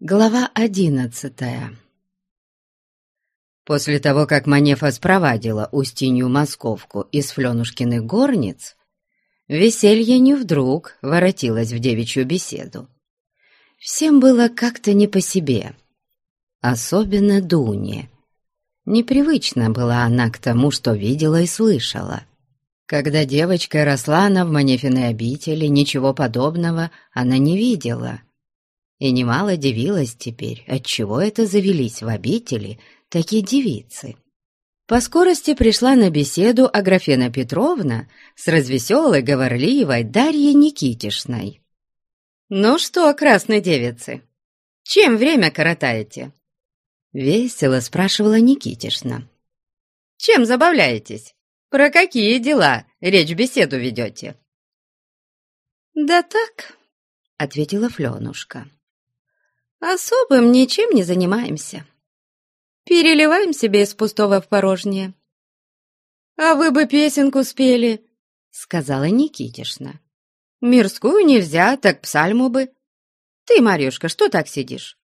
Глава одиннадцатая После того, как Манефа спровадила Устинью Московку из Фленушкиных горниц, веселье не вдруг воротилось в девичью беседу. Всем было как-то не по себе, особенно Дуне. Непривычна была она к тому, что видела и слышала. Когда девочка росла она в Манефиной обители, ничего подобного она не видела — и немало дивилась теперь, отчего это завелись в обители такие девицы. По скорости пришла на беседу Аграфена Петровна с развеселой, говорливой Дарьей Никитишной. «Ну что, красные девицы, чем время коротаете?» Весело спрашивала Никитишна. «Чем забавляетесь? Про какие дела речь беседу ведете?» «Да так», — ответила Фленушка. Особым ничем не занимаемся. Переливаем себе из пустого в порожнее. А вы бы песенку спели, сказала Никитишна. Мирскую нельзя, так псальму бы. Ты, Марюшка, что так сидишь?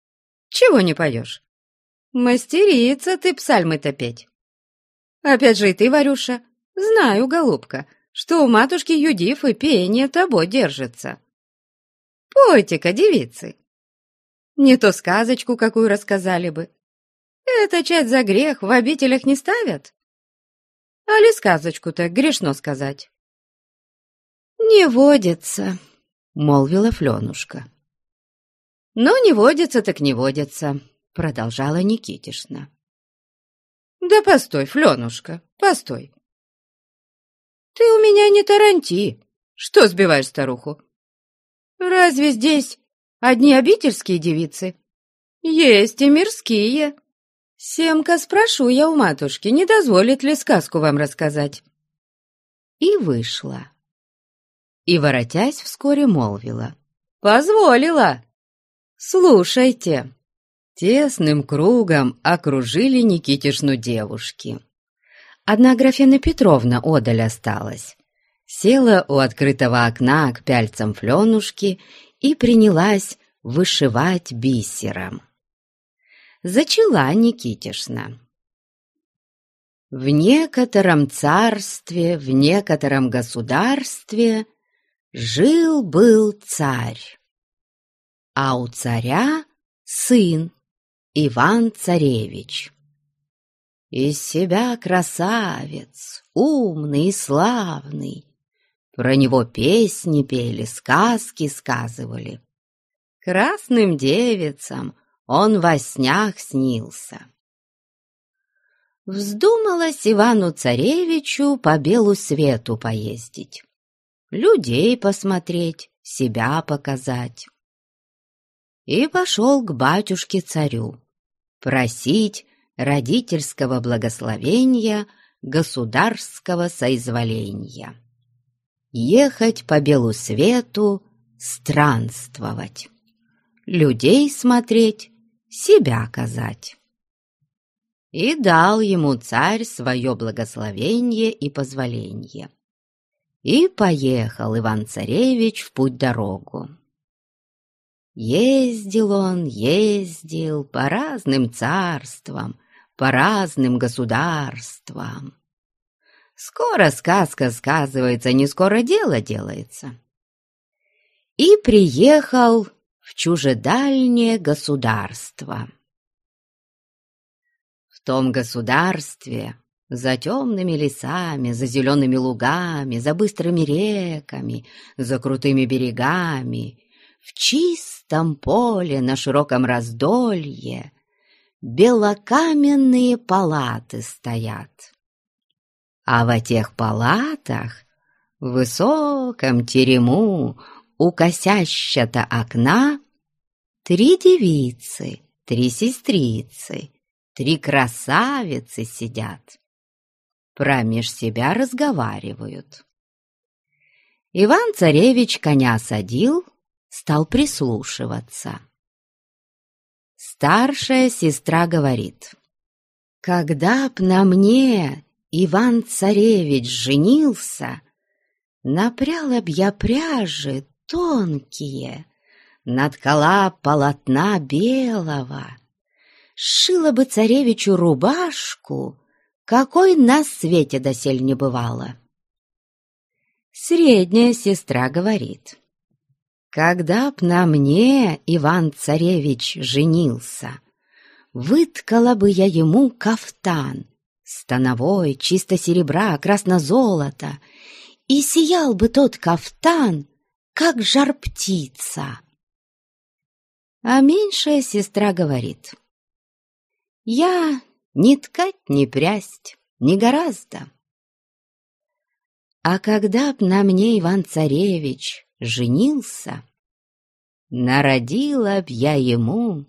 Чего не поешь? Мастерица ты псальмы-то петь. Опять же и ты, Варюша, знаю, голубка, что у матушки Юдифы пение тобой держится. Пойте-ка, девицы, не то сказочку какую рассказали бы. Это часть за грех в обителях не ставят. А ли сказочку-то грешно сказать? «Не водится», — молвила Фленушка. «Ну, не водится, так не водится», — продолжала Никитишна. «Да постой, Фленушка, постой. Ты у меня не таранти. Что сбиваешь старуху? Разве здесь Одни обительские девицы. Есть и мирские. Семка спрошу я у матушки, не дозволит ли сказку вам рассказать. И вышла. И, воротясь, вскоре молвила. «Позволила! Слушайте!» Тесным кругом окружили Никитишну девушки. Одна Графена Петровна одаль осталась. Села у открытого окна к пяльцам Фленушки и принялась вышивать бисером. Зачала Никитишна. В некотором царстве, в некотором государстве жил-был царь, а у царя сын Иван-царевич. Из себя красавец, умный и славный, про него песни пели, сказки сказывали. Красным девицам он во снях снился. Вздумалось Ивану-царевичу по белу свету поездить, людей посмотреть, себя показать. И пошел к батюшке-царю просить родительского благословения, государского соизволения ехать по белу свету, странствовать, людей смотреть, себя казать. И дал ему царь свое благословение и позволение. И поехал Иван-царевич в путь-дорогу. Ездил он, ездил по разным царствам, по разным государствам. Скоро сказка сказывается, не скоро дело делается. И приехал в чужедальнее государство. В том государстве, за темными лесами, за зелеными лугами, за быстрыми реками, за крутыми берегами, в чистом поле на широком раздолье белокаменные палаты стоят. А в тех палатах, в высоком терему, у косяща-то окна, три девицы, три сестрицы, три красавицы сидят. Промеж себя разговаривают. Иван-царевич коня садил, стал прислушиваться. Старшая сестра говорит, «Когда б на мне Иван-царевич женился, напряла б я пряжи тонкие, наткала полотна белого, сшила бы царевичу рубашку, какой на свете досель не бывало. Средняя сестра говорит, «Когда б на мне Иван-царевич женился, выткала бы я ему кафтан, становой, чисто серебра, красно-золото, и сиял бы тот кафтан, как жар-птица». А меньшая сестра говорит, «Я ни ткать, ни прясть, не гораздо». А когда б на мне Иван-царевич женился, Народила б я ему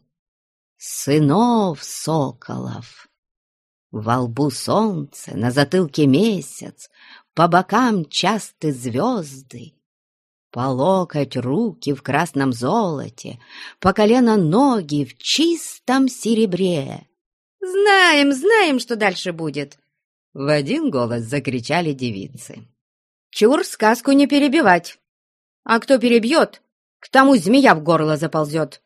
сынов соколов. Во лбу солнце, на затылке месяц, По бокам часты звезды, По локоть руки в красном золоте, По колено ноги в чистом серебре. «Знаем, знаем, что дальше будет!» В один голос закричали девицы. «Чур, сказку не перебивать! А кто перебьет, к тому змея в горло заползет!»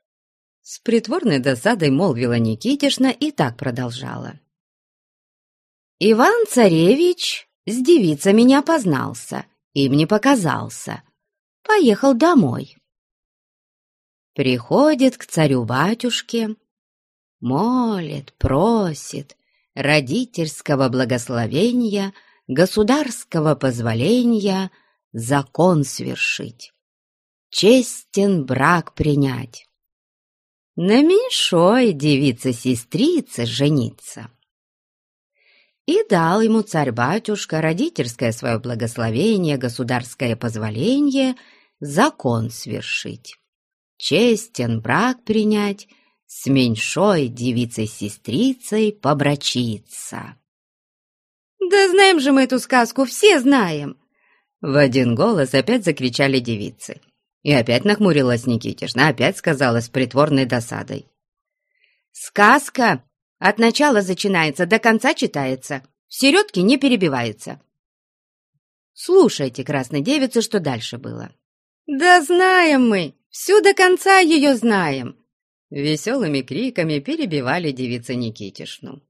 С притворной досадой молвила Никитишна и так продолжала. Иван-царевич с девицами не опознался, им не показался. Поехал домой. Приходит к царю-батюшке, молит, просит родительского благословения, государского позволения закон свершить, честен брак принять, на меньшой девице-сестрице жениться. И дал ему царь-батюшка родительское свое благословение, государское позволение, закон свершить, честен брак принять, с меньшой девицей-сестрицей побрачиться. «Да знаем же мы эту сказку, все знаем!» В один голос опять закричали девицы. И опять нахмурилась Никитишна, опять сказала с притворной досадой. «Сказка от начала начинается, до конца читается, в середке не перебивается». Слушайте, красной девицы, что дальше было. «Да знаем мы, всю до конца ее знаем!» Веселыми криками перебивали девицы Никитишну.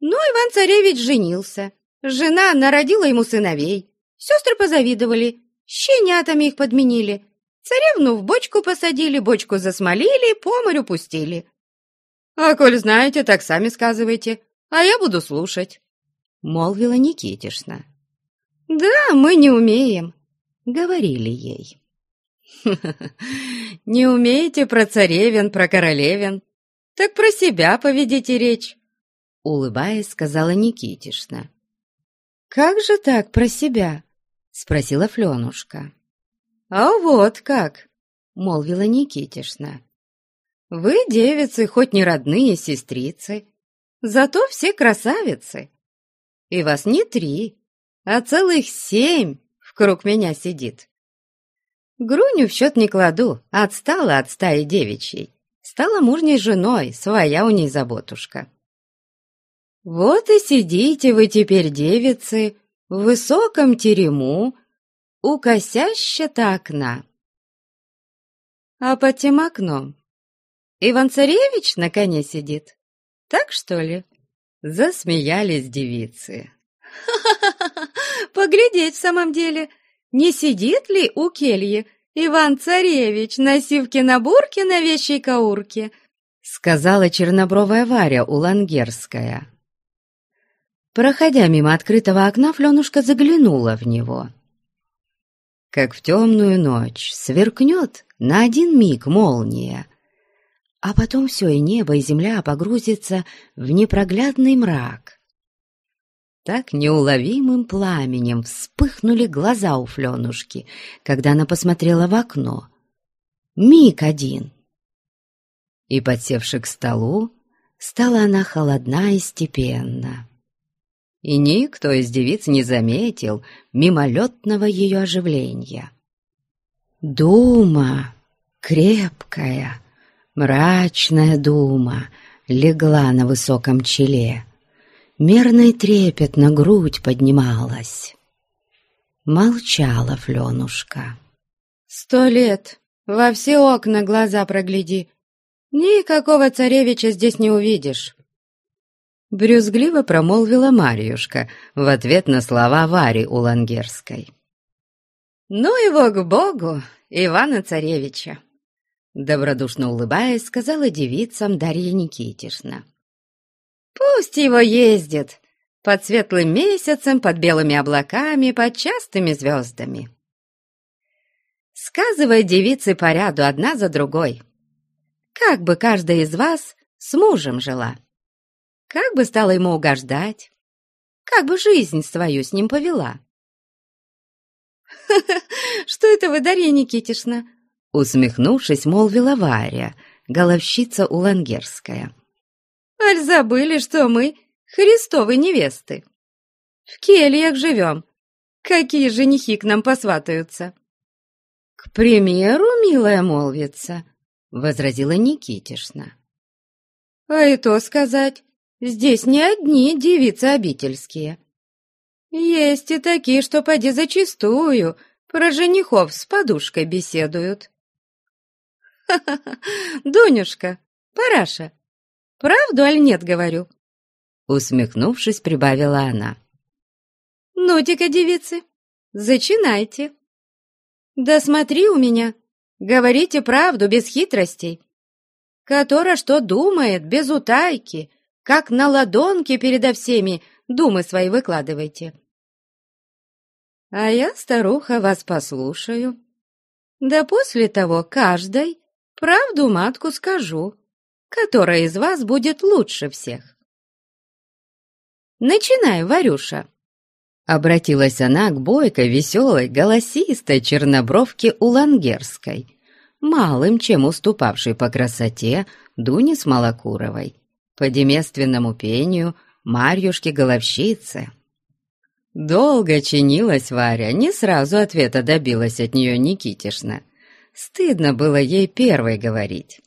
Ну, Иван-царевич женился. Жена народила ему сыновей. Сестры позавидовали, щенятами их подменили. Царевну в бочку посадили, бочку засмолили, по морю пустили. А коль знаете, так сами сказывайте, а я буду слушать. Молвила Никитишна. Да, мы не умеем, говорили ей. Не умеете про царевен, про королевен? Так про себя поведите речь. Улыбаясь, сказала Никитишна. «Как же так про себя?» — спросила Фленушка. «А вот как!» — молвила Никитишна. «Вы, девицы, хоть не родные сестрицы, зато все красавицы. И вас не три, а целых семь в круг меня сидит. Груню в счет не кладу, отстала от стаи девичьей. Стала мужней женой, своя у ней заботушка. Вот и сидите вы теперь, девицы, в высоком терему, у косяща-то окна. А под тем окном Иван-царевич на коне сидит. Так что ли? Засмеялись девицы. «Ха-ха-ха! Поглядеть в самом деле!» не сидит ли у кельи Иван-царевич на сивке-набурке на вещей каурке?» сказала чернобровая Варя Улангерская. Проходя мимо открытого окна, Фленушка заглянула в него. Как в темную ночь сверкнет на один миг молния, а потом все и небо, и земля погрузится в непроглядный мрак. Так неуловимым пламенем вспыхнули глаза у Фленушки, когда она посмотрела в окно. Миг один. И, подсевши к столу, стала она холодна и степенна. И никто из девиц не заметил мимолетного ее оживления. Дума, крепкая, мрачная дума, легла на высоком челе — мерно и трепетно грудь поднималась. Молчала Фленушка. «Сто лет Во все окна глаза прогляди. Никакого царевича здесь не увидишь. Брюзгливо промолвила Марьюшка в ответ на слова Вари Улангерской. «Ну его к богу, Ивана Царевича!» Добродушно улыбаясь, сказала девицам Дарья Никитишна. «Пусть его ездит под светлым месяцем, под белыми облаками, под частыми звездами. Сказывай девицы по ряду одна за другой. Как бы каждая из вас с мужем жила? Как бы стала ему угождать? Как бы жизнь свою с ним повела?» «Что это вы, Дарья Никитишна?» Усмехнувшись, молвила Варя, головщица улангерская. «Аль забыли, что мы Христовы невесты. В кельях живем. Какие женихи к нам посватаются?» «К примеру, милая молвица», — возразила Никитишна. «А и то сказать, здесь не одни девицы обительские. Есть и такие, что поди зачистую, про женихов с подушкой беседуют. «Ха-ха-ха! Дунюшка, параша, правду аль нет, говорю?» Усмехнувшись, прибавила она. «Ну-ка, девицы, зачинайте. Да смотри у меня, говорите правду без хитростей. Которая что думает, без утайки, как на ладонке передо всеми думы свои выкладывайте. А я, старуха, вас послушаю. Да после того каждой Правду матку скажу, которая из вас будет лучше всех. Начинай, Варюша. Обратилась она к бойкой, веселой, голосистой чернобровке Улангерской, малым, чем уступавшей по красоте Дуне Смолокуровой, по демественному пению Марьюшки-головщицы. Долго чинилась Варя, не сразу ответа добилась от нее Никитишна — Стыдно было ей первой говорить.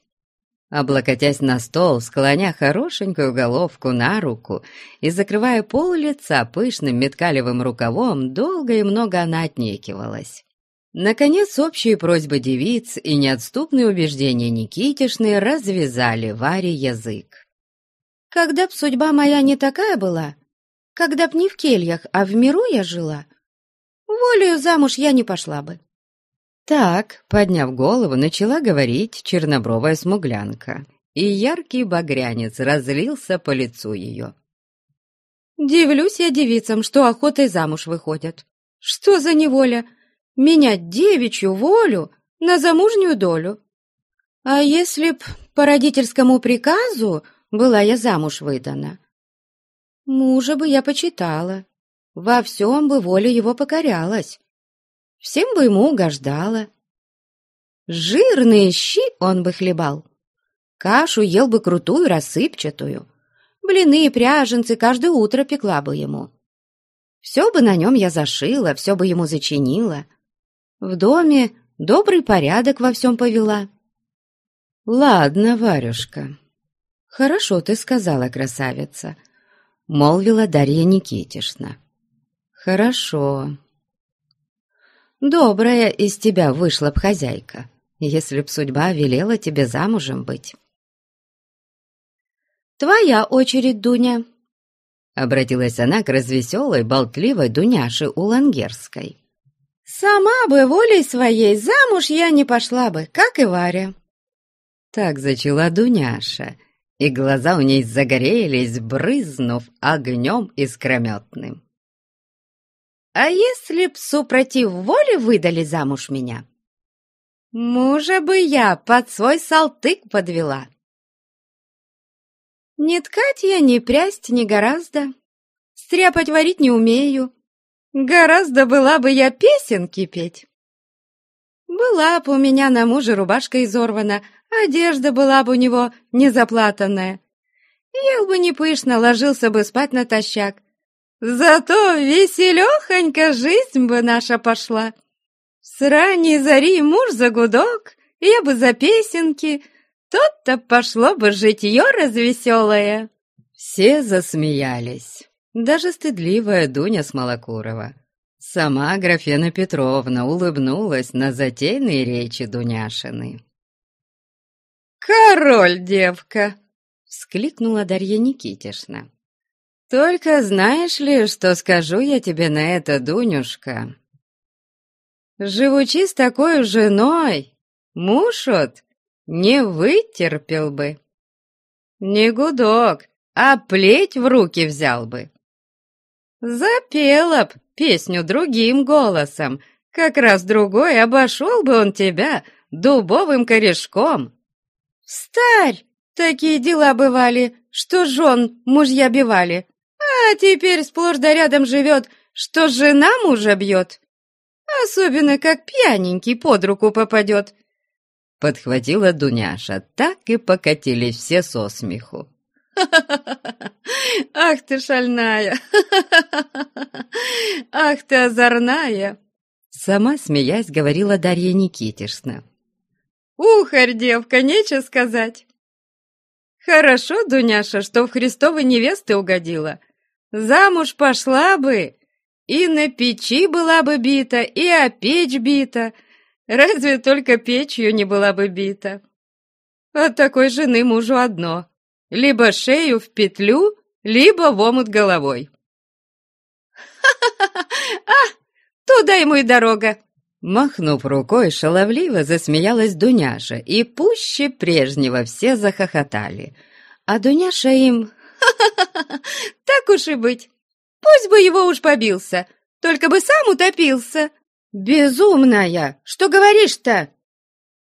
Облокотясь на стол, склоня хорошенькую головку на руку и закрывая пол лица пышным меткалевым рукавом, долго и много она отнекивалась. Наконец, общие просьбы девиц и неотступные убеждения Никитишны развязали Варе язык. «Когда б судьба моя не такая была, когда б не в кельях, а в миру я жила, волею замуж я не пошла бы. Так, подняв голову, начала говорить чернобровая смуглянка, и яркий багрянец разлился по лицу ее. «Дивлюсь я девицам, что охотой замуж выходят. Что за неволя? Менять девичью волю на замужнюю долю. А если б по родительскому приказу была я замуж выдана, мужа бы я почитала, во всем бы воля его покорялась, всем бы ему угождала. Жирные щи он бы хлебал, кашу ел бы крутую, рассыпчатую, блины и пряженцы каждое утро пекла бы ему. Все бы на нем я зашила, все бы ему зачинила. В доме добрый порядок во всем повела. «Ладно, Варюшка, хорошо ты сказала, красавица», — молвила Дарья Никитишна. «Хорошо. Добрая из тебя вышла б хозяйка, если б судьба велела тебе замужем быть. «Твоя очередь, Дуня», — обратилась она к развеселой, болтливой Дуняше Улангерской. «Сама бы волей своей замуж я не пошла бы, как и Варя». Так зачала Дуняша, и глаза у ней загорелись, брызнув огнем искрометным. А если б супротив воли выдали замуж меня? Мужа бы я под свой салтык подвела. Не ткать я, ни прясть, ни гораздо. Стряпать варить не умею. Гораздо была бы я песенки петь. Была бы у меня на муже рубашка изорвана, одежда была бы у него незаплатанная. Ел бы не пышно, ложился бы спать натощак. Зато веселехонько жизнь бы наша пошла. С ранней зари муж за гудок, я бы за песенки, тот-то пошло бы житье развеселое. Все засмеялись, даже стыдливая Дуня Смолокурова. Сама Аграфена Петровна улыбнулась на затейные речи Дуняшины. «Король, девка!» — вскликнула Дарья Никитишна. «Только знаешь ли, что скажу я тебе на это, Дунюшка? Живучи с такой женой, муж от не вытерпел бы. Не гудок, а плеть в руки взял бы. Запела б песню другим голосом, как раз другой обошел бы он тебя дубовым корешком. Старь, такие дела бывали, что жен мужья бивали, а теперь сплошь да рядом живет, что жена мужа бьет. Особенно, как пьяненький под руку попадет. Подхватила Дуняша, так и покатились все со смеху. Ах ты шальная! Ах ты озорная!» Сама, смеясь, говорила Дарья Никитишна. «Ухарь, девка, нечего сказать!» «Хорошо, Дуняша, что в Христовы невесты угодила. Замуж пошла бы, и на печи была бы бита, и о печь бита, разве только печью не была бы бита. От такой жены мужу одно либо шею в петлю, либо в омут головой. «Ха-ха-ха! А, туда ему и дорога!» Махнув рукой, шаловливо засмеялась Дуняша, и пуще прежнего все захохотали. А Дуняша им... «Ха-ха-ха! Так уж и быть! Пусть бы его уж побился, только бы сам утопился!» «Безумная! Что говоришь-то?»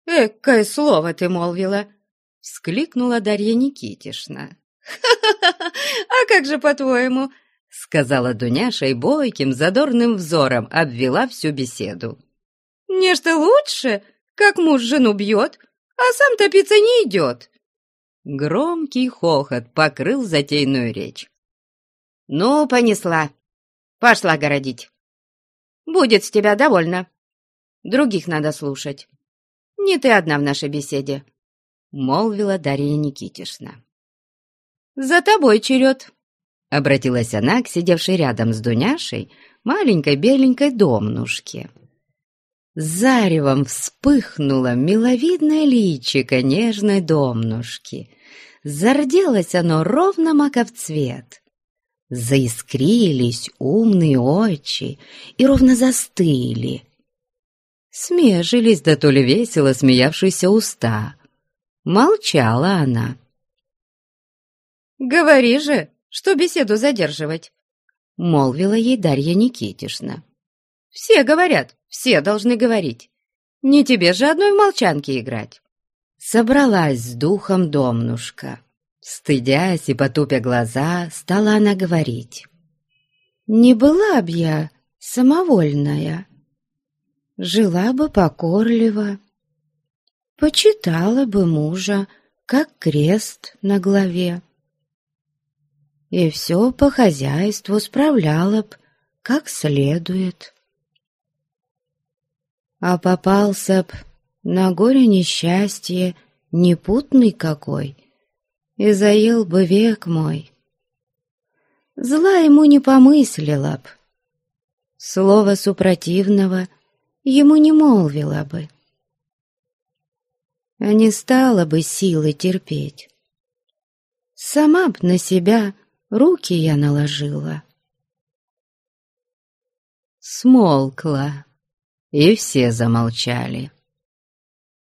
«Экое слово ты молвила! — вскликнула Дарья Никитишна. «Ха-ха-ха! А как же, по-твоему?» — сказала Дуняша и бойким, задорным взором обвела всю беседу. «Нечто лучше, как муж жену бьет, а сам топиться не идет». Громкий хохот покрыл затейную речь. «Ну, понесла. Пошла городить. Будет с тебя довольно. Других надо слушать. Не ты одна в нашей беседе молвила Дарья Никитишна. «За тобой черед!» — обратилась она к сидевшей рядом с Дуняшей маленькой беленькой домнушке. Заревом вспыхнуло миловидное личико нежной домнушки. Зарделось оно ровно маковцвет. Заискрились умные очи и ровно застыли. Смежились да то ли весело смеявшиеся уста — Молчала она. «Говори же, что беседу задерживать», — молвила ей Дарья Никитишна. «Все говорят, все должны говорить. Не тебе же одной в молчанке играть». Собралась с духом домнушка. Стыдясь и потупя глаза, стала она говорить. «Не была б я самовольная, жила бы покорливо, почитала бы мужа, как крест на главе. И все по хозяйству справляла б, как следует. А попался б на горе несчастье непутный какой, и заел бы век мой. Зла ему не помыслила б, слова супротивного ему не молвила бы а не стала бы силы терпеть. Сама б на себя руки я наложила. Смолкла, и все замолчали.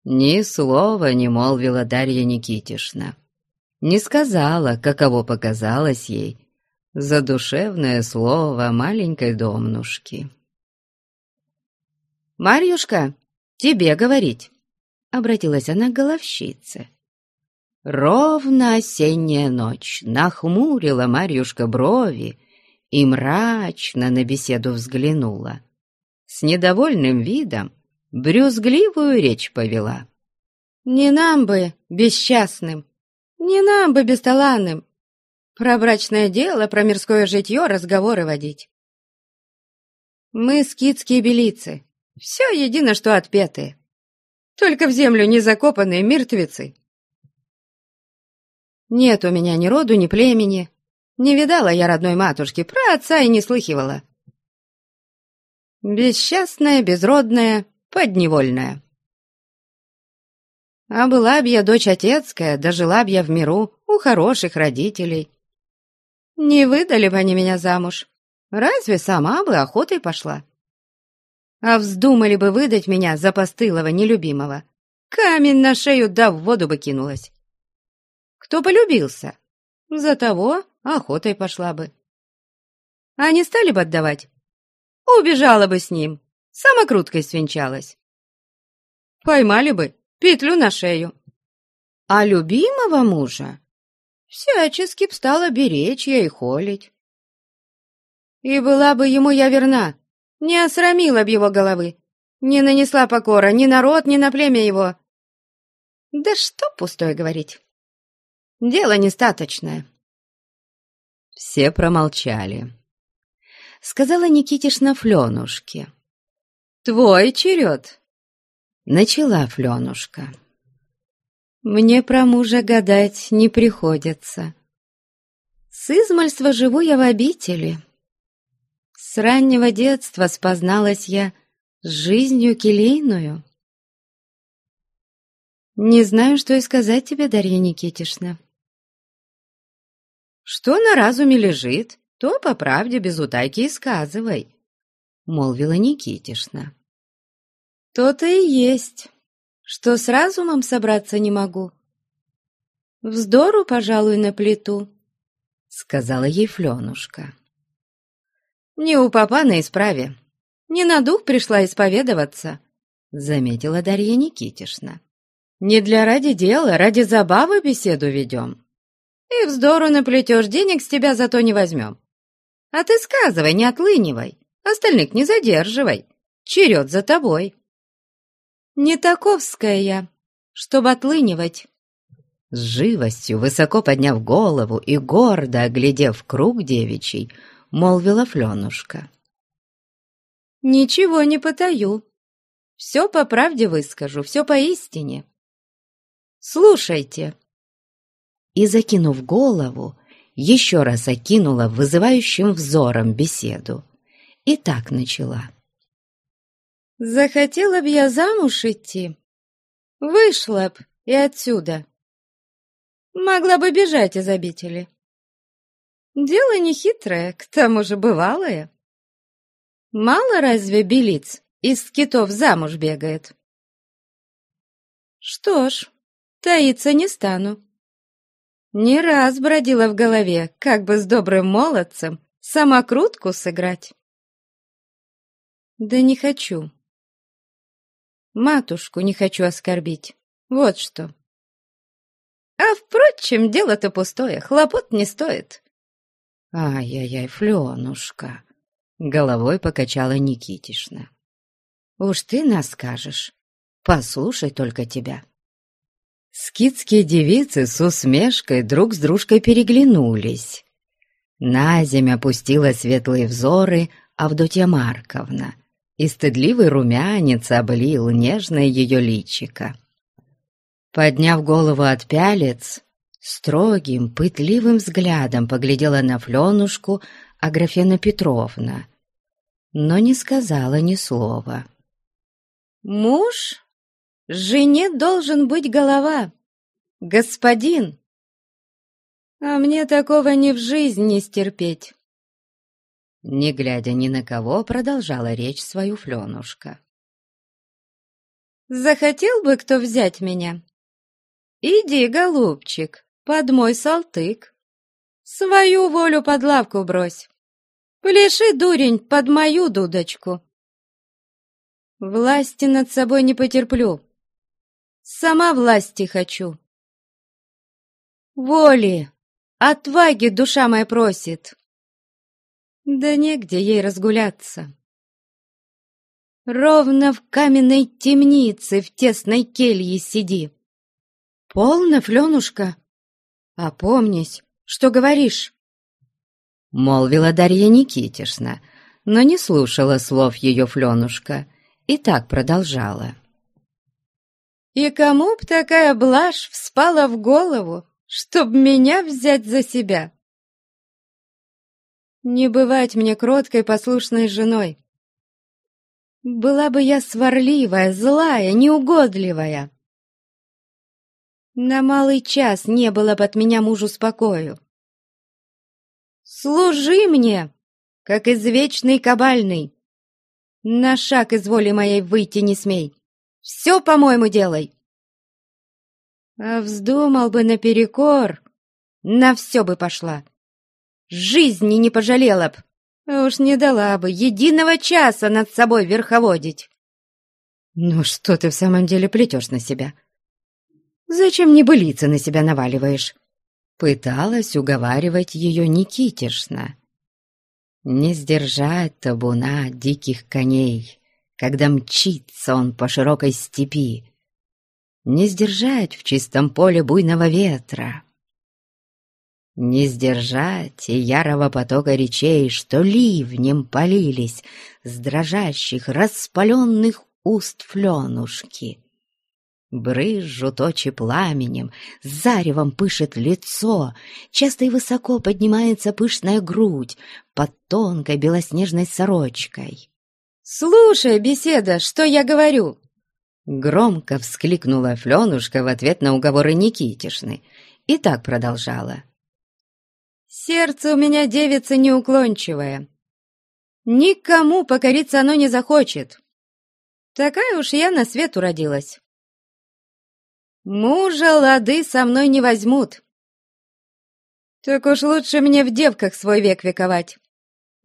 Ни слова не молвила Дарья Никитишна. Не сказала, каково показалось ей задушевное слово маленькой домнушки. «Марьюшка, тебе говорить!» обратилась она к головщице. Ровно осенняя ночь нахмурила Марьюшка брови и мрачно на беседу взглянула. С недовольным видом брюзгливую речь повела. «Не нам бы, бесчастным, не нам бы, бесталанным, про брачное дело, про мирское житье разговоры водить. Мы скидские белицы, все едино, что отпетые. Только в землю не закопанные мертвецы. Нет у меня ни роду, ни племени. Не видала я родной матушки, про отца и не слыхивала. Бесчастная, безродная, подневольная. А была б я дочь отецкая, дожила б я в миру у хороших родителей. Не выдали бы они меня замуж, разве сама бы охотой пошла? А вздумали бы выдать меня за постылого нелюбимого, камень на шею да в воду бы кинулась. Кто полюбился, за того охотой пошла бы. А не стали бы отдавать, убежала бы с ним, самокруткой свинчалась. Поймали бы, петлю на шею. А любимого мужа всячески б стала беречь и холить. И была бы ему я верна, не осрамила б его головы, не нанесла покора ни народ, ни на племя его. Да что пустое говорить. Дело нестаточное. Все промолчали. Сказала Никитишна Фленушке. «Твой черед!» Начала Фленушка. «Мне про мужа гадать не приходится. С измальства живу я в обители. С раннего детства спозналась я с жизнью келейную. Не знаю, что и сказать тебе, Дарья Никитишна. Что на разуме лежит, то по правде без утайки и сказывай, — молвила Никитишна. То-то и есть, что с разумом собраться не могу. Вздору, пожалуй, на плиту, — сказала ей Фленушка. Не у папа на исправе, не на дух пришла исповедоваться, — заметила Дарья Никитишна. Не для ради дела, ради забавы беседу ведем. И вздору наплетешь, денег с тебя зато не возьмем. А ты сказывай, не отлынивай, остальных не задерживай, черед за тобой. Не таковская я, чтобы отлынивать. С живостью, высоко подняв голову и гордо оглядев круг девичий, молвила Фленушка. «Ничего не потаю. Все по правде выскажу, все поистине. Слушайте». И, закинув голову, еще раз окинула вызывающим взором беседу. И так начала. «Захотела б я замуж идти, вышла б и отсюда. Могла бы бежать из обители. Дело нехитрое, к тому же бывалое. Мало разве белиц из скитов замуж бегает? Что ж, таиться не стану. Не раз бродила в голове, как бы с добрым молодцем самокрутку сыграть. Да не хочу. Матушку не хочу оскорбить. Вот что. А, впрочем, дело-то пустое, хлопот не стоит. Ай-яй-яй, Фленушка, головой покачала Никитишна. Уж ты нас скажешь, послушай только тебя. Скидские девицы с усмешкой друг с дружкой переглянулись. На земь опустила светлые взоры Авдотья Марковна, и стыдливый румянец облил нежное ее личико. Подняв голову от пялец, строгим, пытливым взглядом поглядела на Фленушку Аграфена Петровна, но не сказала ни слова. «Муж Жене должен быть голова, господин. А мне такого ни в жизнь не стерпеть. Не глядя ни на кого, продолжала речь свою Фленушка. Захотел бы кто взять меня? Иди, голубчик, под мой салтык. Свою волю под лавку брось. Пляши, дурень, под мою дудочку. Власти над собой не потерплю. Сама власти хочу. Воли, отваги душа моя просит. Да негде ей разгуляться. Ровно в каменной темнице в тесной келье сиди. Полно, Фленушка, опомнись, что говоришь? Молвила Дарья Никитишна, но не слушала слов ее Фленушка и так продолжала. И кому б такая блажь вспала в голову, чтоб меня взять за себя? Не бывать мне кроткой послушной женой. Была бы я сварливая, злая, неугодливая. На малый час не было бы от меня мужу спокою. Служи мне, как извечный кабальный. На шаг из воли моей выйти не смей. Все, по-моему, делай. А вздумал бы наперекор, на все бы пошла. Жизни не пожалела б, уж не дала бы единого часа над собой верховодить. Ну что ты в самом деле плетешь на себя? Зачем небылицы на себя наваливаешь? Пыталась уговаривать ее Никитишна. Не сдержать табуна диких коней, когда мчится он по широкой степи. Не сдержать в чистом поле буйного ветра. Не сдержать и ярого потока речей, что ливнем полились с дрожащих, распаленных уст фленушки. Брызжут очи пламенем, заревом пышет лицо, часто и высоко поднимается пышная грудь под тонкой белоснежной сорочкой. «Слушай, беседа, что я говорю?» Громко вскликнула Фленушка в ответ на уговоры Никитишны и так продолжала. «Сердце у меня девица неуклончивая. Никому покориться оно не захочет. Такая уж я на свет уродилась. Мужа лады со мной не возьмут. Так уж лучше мне в девках свой век вековать.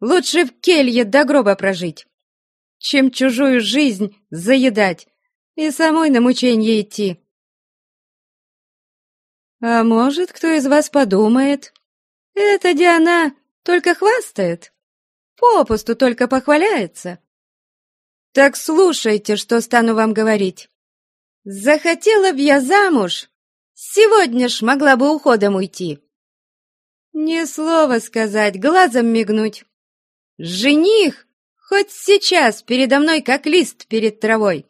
Лучше в келье до гроба прожить, чем чужую жизнь заедать и самой на мученье идти. А может, кто из вас подумает, эта Диана только хвастает, попусту только похваляется. Так слушайте, что стану вам говорить. Захотела б я замуж, сегодня ж могла бы уходом уйти. Не слово сказать, глазом мигнуть. Жених хоть сейчас передо мной, как лист перед травой.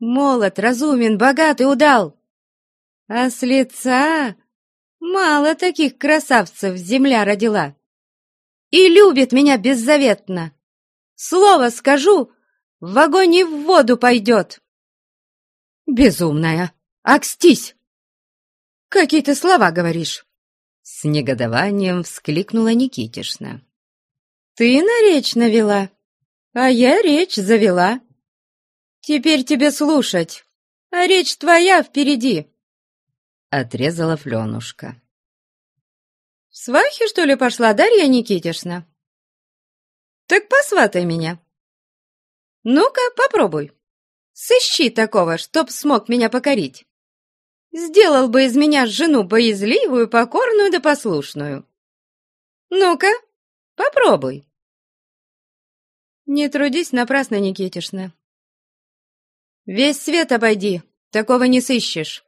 Молод, разумен, богат и удал. А с лица мало таких красавцев земля родила. И любит меня беззаветно. Слово скажу, в огонь и в воду пойдет. «Безумная! Акстись!» «Какие ты слова говоришь?» С негодованием вскликнула Никитишна. «Ты на речь навела, а я речь завела. Теперь тебе слушать, а речь твоя впереди!» Отрезала Фленушка. «В свахи, что ли, пошла Дарья Никитишна?» «Так посватай меня!» «Ну-ка, попробуй!» Сыщи такого, чтоб смог меня покорить. Сделал бы из меня жену боязливую, покорную да послушную. Ну-ка, попробуй. Не трудись напрасно, Никитишна. Весь свет обойди, такого не сыщешь.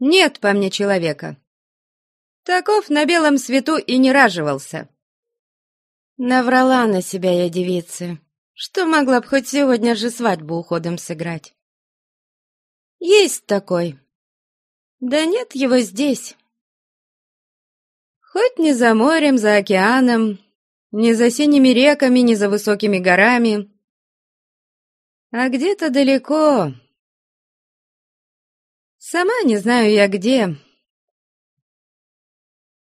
Нет по мне человека. Таков на белом свету и не раживался. Наврала на себя я девицы что могла б хоть сегодня же свадьбу уходом сыграть. Есть такой. Да нет его здесь. Хоть не за морем, за океаном, не за синими реками, не за высокими горами, а где-то далеко. Сама не знаю я где.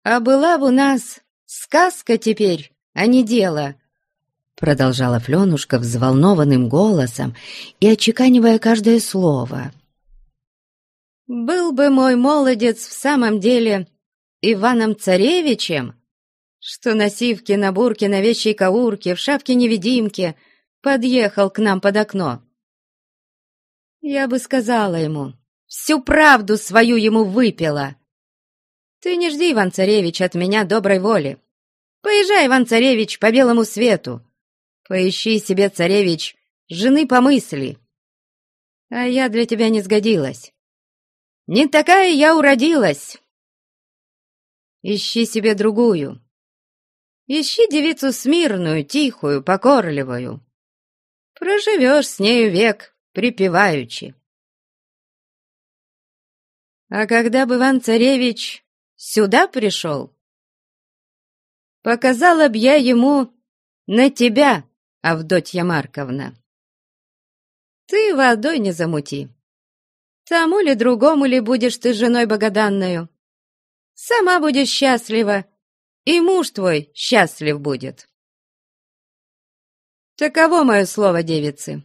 А была бы у нас сказка теперь, а не дело, Продолжала Фленушка взволнованным голосом и отчеканивая каждое слово. «Был бы мой молодец в самом деле Иваном-царевичем, что на сивке, на бурке, на вещей каурке, в шапке-невидимке подъехал к нам под окно. Я бы сказала ему, всю правду свою ему выпила. Ты не жди, Иван-царевич, от меня доброй воли. Поезжай, Иван-царевич, по белому свету. Поищи себе, царевич, жены по мысли. А я для тебя не сгодилась. Не такая я уродилась. Ищи себе другую. Ищи девицу смирную, тихую, покорливую. Проживешь с нею век, припеваючи. А когда бы Иван-царевич сюда пришел, показала б я ему на тебя, Авдотья Марковна, ты водой не замути. Тому ли другому ли будешь ты женой богоданною? Сама будешь счастлива, и муж твой счастлив будет. Таково мое слово, девицы,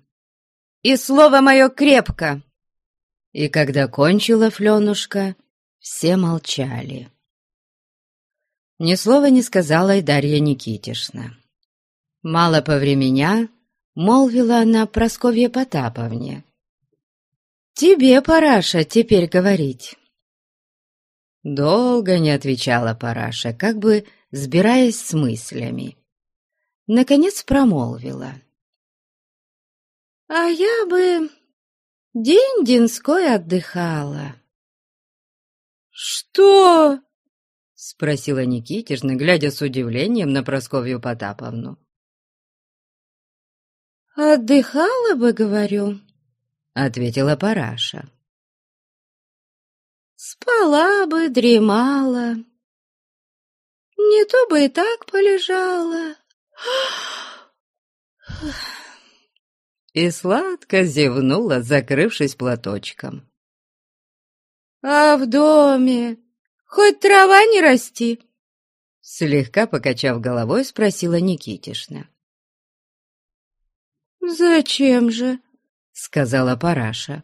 и слово мое крепко. И когда кончила Фленушка, все молчали. Ни слова не сказала и Дарья Никитишна. Мало по времени молвила она Просковье Потаповне. «Тебе, Параша, теперь говорить». Долго не отвечала Параша, как бы сбираясь с мыслями. Наконец промолвила. «А я бы день денской отдыхала». «Что?» — спросила Никитишна, глядя с удивлением на Просковью Потаповну. «Отдыхала бы, говорю», — ответила Параша. «Спала бы, дремала. Не то бы и так полежала». И сладко зевнула, закрывшись платочком. «А в доме хоть трава не расти?» Слегка покачав головой, спросила Никитишна. «Зачем же?» — сказала Параша.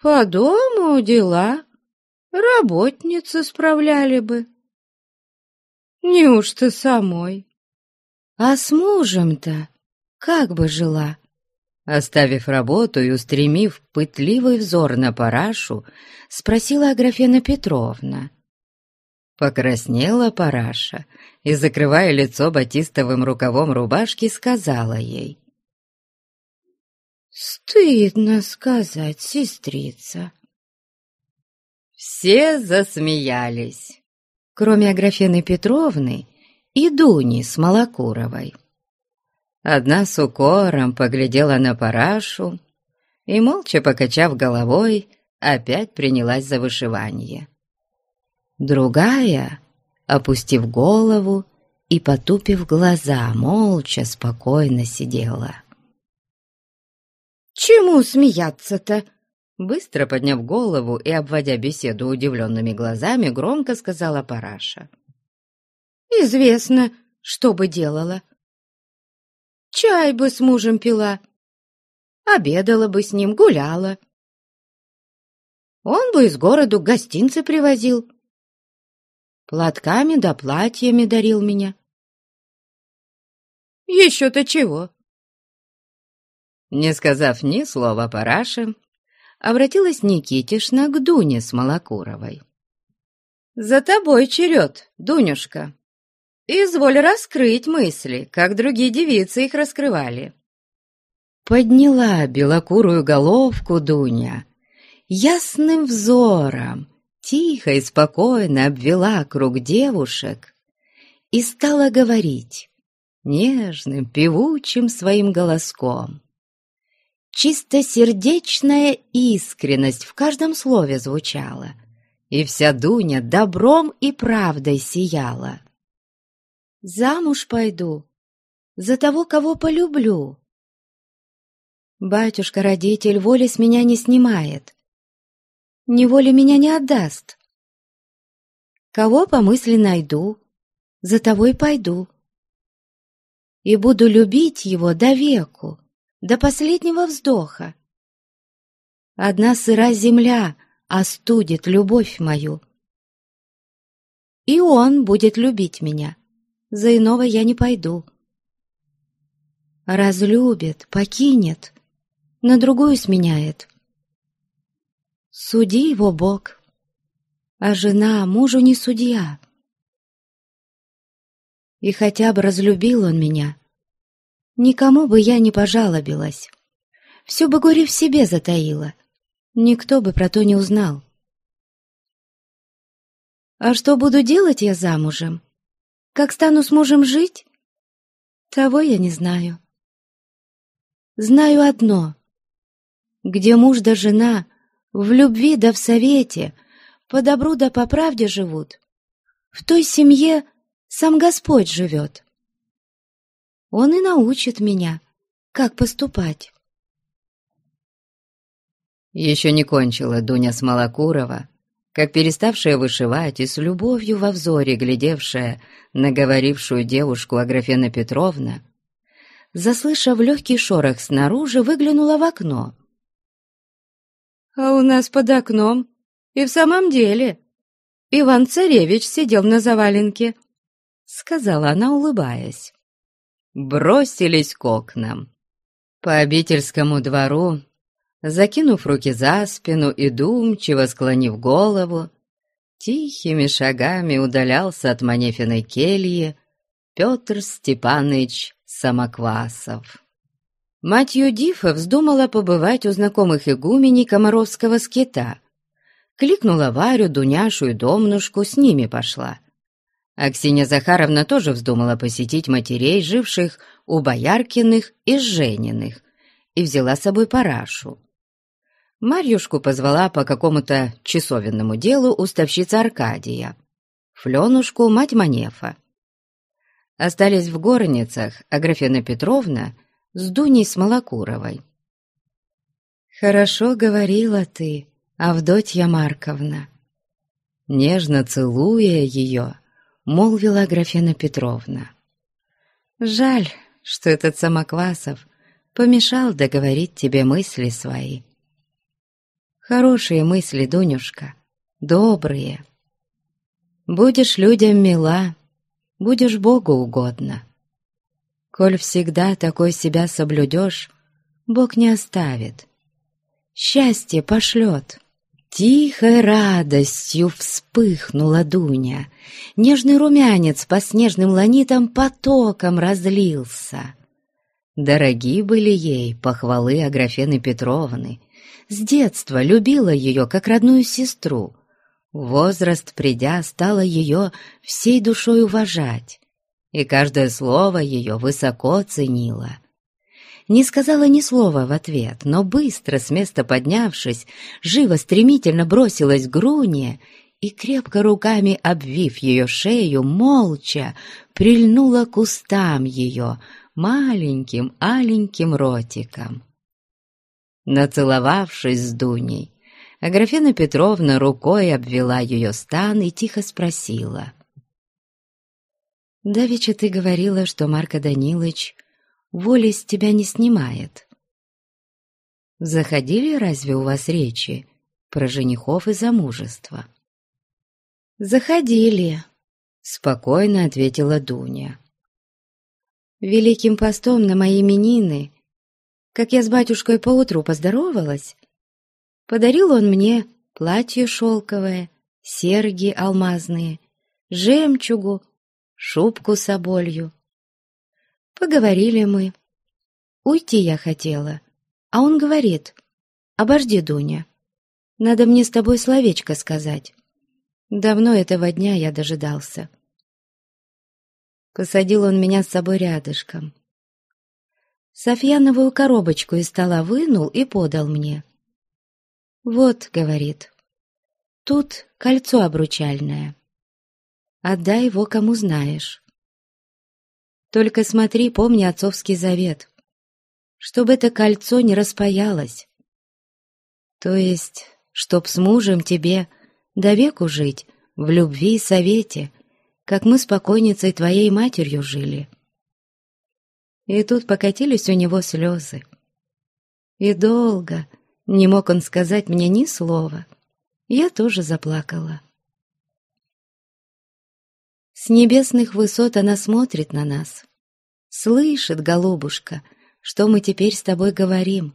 «По дому дела работницы справляли бы. Неужто самой? А с мужем-то как бы жила?» Оставив работу и устремив пытливый взор на Парашу, спросила Аграфена Петровна. Покраснела Параша и, закрывая лицо батистовым рукавом рубашки, сказала ей. «Стыдно сказать, сестрица». Все засмеялись, кроме Аграфены Петровны и Дуни с Малокуровой. Одна с укором поглядела на парашу и, молча покачав головой, опять принялась за вышивание. Другая, опустив голову и потупив глаза, молча, спокойно сидела. «Чему смеяться-то?» Быстро подняв голову и обводя беседу удивленными глазами, громко сказала Параша. «Известно, что бы делала. Чай бы с мужем пила, обедала бы с ним, гуляла. Он бы из города гостинцы привозил, платками да платьями дарил меня. Еще-то чего?» Не сказав ни слова Параше, обратилась Никитишна к Дуне с Малокуровой. «За тобой черед, Дунюшка. Изволь раскрыть мысли, как другие девицы их раскрывали». Подняла белокурую головку Дуня, ясным взором, тихо и спокойно обвела круг девушек и стала говорить нежным, певучим своим голоском. Чистосердечная искренность в каждом слове звучала, и вся Дуня добром и правдой сияла. «Замуж пойду за того, кого полюблю. Батюшка-родитель воли с меня не снимает, неволи меня не отдаст. Кого по мысли найду, за того и пойду. И буду любить его до веку, до последнего вздоха. Одна сыра земля остудит любовь мою. И он будет любить меня, за иного я не пойду. Разлюбит, покинет, на другую сменяет. Суди его Бог, а жена мужу не судья. И хотя бы разлюбил он меня, Никому бы я не пожалобилась. Все бы горе в себе затаила. Никто бы про то не узнал. А что буду делать я замужем? Как стану с мужем жить? Того я не знаю. Знаю одно. Где муж да жена в любви да в совете, по добру да по правде живут, в той семье сам Господь живет. Он и научит меня, как поступать. Еще не кончила Дуня Смолокурова, как переставшая вышивать и с любовью во взоре глядевшая на говорившую девушку Аграфена Петровна, заслышав легкий шорох снаружи, выглянула в окно. «А у нас под окном и в самом деле Иван-царевич сидел на заваленке», — сказала она, улыбаясь. Бросились к окнам. По обительскому двору закинув руки за спину и думчиво склонив голову, тихими шагами удалялся от Манефиной кельи Петр Степаныч Самоквасов. Мать Юдифа вздумала побывать у знакомых игуменей Комаровского скита. Кликнула Варю, Дуняшу и Домнушку, с ними пошла. Аксинья Захаровна тоже вздумала посетить матерей, живших у Бояркиных и Жениных, и взяла с собой парашу. Марьюшку позвала по какому-то часовенному делу уставщица Аркадия, Фленушку — мать Манефа. Остались в горницах Аграфена Петровна с Дуней Смолокуровой. «Хорошо говорила ты, Авдотья Марковна». Нежно целуя ее, молвила Аграфена Петровна. «Жаль, что этот Самоквасов помешал договорить тебе мысли свои. Хорошие мысли, Дунюшка, добрые. Будешь людям мила, будешь Богу угодно. Коль всегда такой себя соблюдешь, Бог не оставит. Счастье пошлет. Тихой радостью вспыхнула Дуня. Нежный румянец по снежным ланитам потоком разлился. Дороги были ей похвалы Аграфены Петровны, с детства любила ее как родную сестру. Возраст, придя, стала ее всей душой уважать, и каждое слово ее высоко ценила. Не сказала ни слова в ответ, но быстро, с места поднявшись, живо, стремительно бросилась к Груне и, крепко руками обвив ее шею, молча прильнула к устам ее маленьким аленьким ротиком. Нацеловавшись с Дуней, Аграфена Петровна рукой обвела ее стан и тихо спросила. «Давеча ты говорила, что Марко Данилович воли с тебя не снимает. Заходили разве у вас речи про женихов и замужество?» «Заходили», — спокойно ответила Дуня. «Великим постом на мои именины как я с батюшкой поутру поздоровалась, подарил он мне платье шелковое, серьги алмазные, жемчугу, шубку с оболью. Поговорили мы. Уйти я хотела, а он говорит, «Обожди, Дуня, надо мне с тобой словечко сказать. Давно этого дня я дожидался». Посадил он меня с собой рядышком. Софьяновую коробочку из стола вынул и подал мне. «Вот», — говорит, — «тут кольцо обручальное. Отдай его, кому знаешь. Только смотри, помни отцовский завет, чтобы это кольцо не распаялось. То есть, чтоб с мужем тебе до веку жить в любви и совете, как мы с покойницей твоей матерью жили». И тут покатились у него слезы. И долго не мог он сказать мне ни слова. Я тоже заплакала. С небесных высот она смотрит на нас. Слышит, голубушка, что мы теперь с тобой говорим.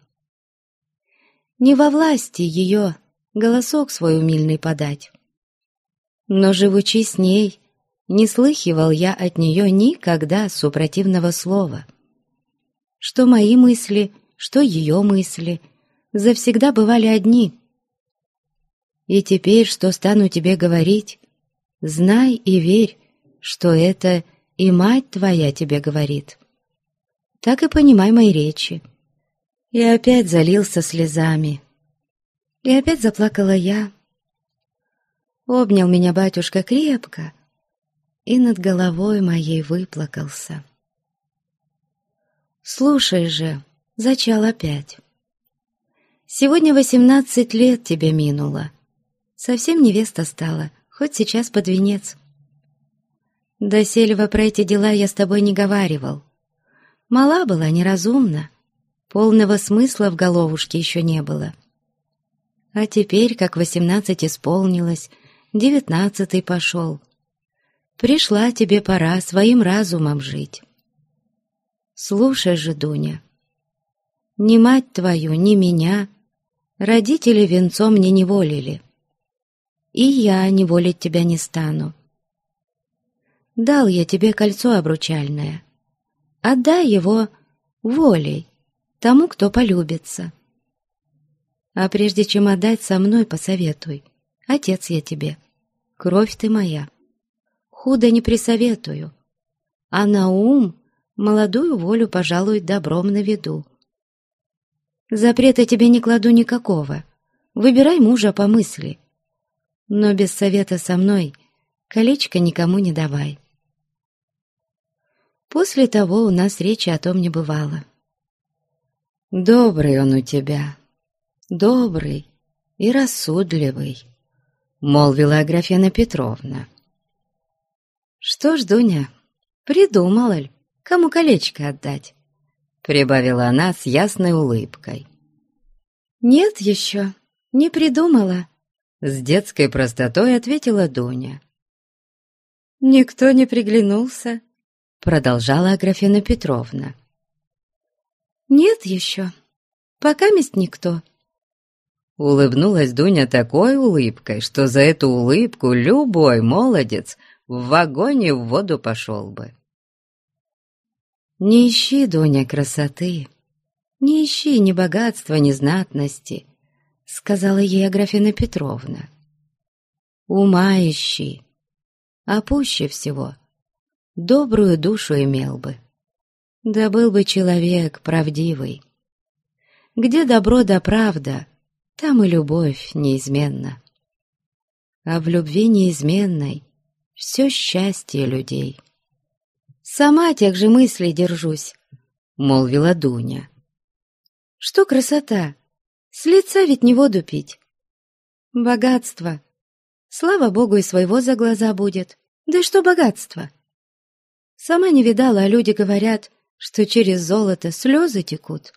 Не во власти ее голосок свой умильный подать. Но, живучи с ней, не слыхивал я от нее никогда супротивного слова что мои мысли, что ее мысли завсегда бывали одни. И теперь, что стану тебе говорить, знай и верь, что это и мать твоя тебе говорит. Так и понимай мои речи. И опять залился слезами. И опять заплакала я. Обнял меня батюшка крепко и над головой моей выплакался. «Слушай же», — зачал опять. Сегодня восемнадцать лет тебе минуло. Совсем невеста стала, хоть сейчас под венец. До сельва про эти дела я с тобой не говаривал. Мала была, неразумна. Полного смысла в головушке еще не было. А теперь, как восемнадцать исполнилось, девятнадцатый пошел. Пришла тебе пора своим разумом жить. Слушай же, Дуня, ни мать твою, ни меня родители венцом не неволили. И я неволить тебя не стану. Дал я тебе кольцо обручальное. Отдай его волей тому, кто полюбится. А прежде чем отдать, со мной посоветуй. Отец я тебе, кровь ты моя. Худо не присоветую, а на ум молодую волю, пожалуй, добром наведу. Запрета тебе не кладу никакого. Выбирай мужа по мысли. Но без совета со мной колечко никому не давай. После того у нас речи о том не бывало. «Добрый он у тебя, добрый и рассудливый», — молвила Аграфена Петровна. «Что ж, Дуня, придумала ли, кому колечко отдать?» прибавила она с ясной улыбкой. «Нет еще, не придумала», — с детской простотой ответила Дуня. «Никто не приглянулся», — продолжала Аграфена Петровна. «Нет еще, пока мест никто». Улыбнулась Дуня такой улыбкой, что за эту улыбку любой молодец в вагоне в воду пошел бы. Не ищи, Дуня, красоты, не ищи ни богатства, ни знатности, сказала ей Аграфена Петровна. Ума ищи, а пуще всего добрую душу имел бы. Да был бы человек правдивый. Где добро да правда, там и любовь неизменна. А в любви неизменной все счастье людей. «Сама тех же мыслей держусь», — молвила Дуня. «Что красота? С лица ведь не воду пить. Богатство. Слава богу, и своего за глаза будет. Да что богатство? Сама не видала, а люди говорят, что через золото слезы текут.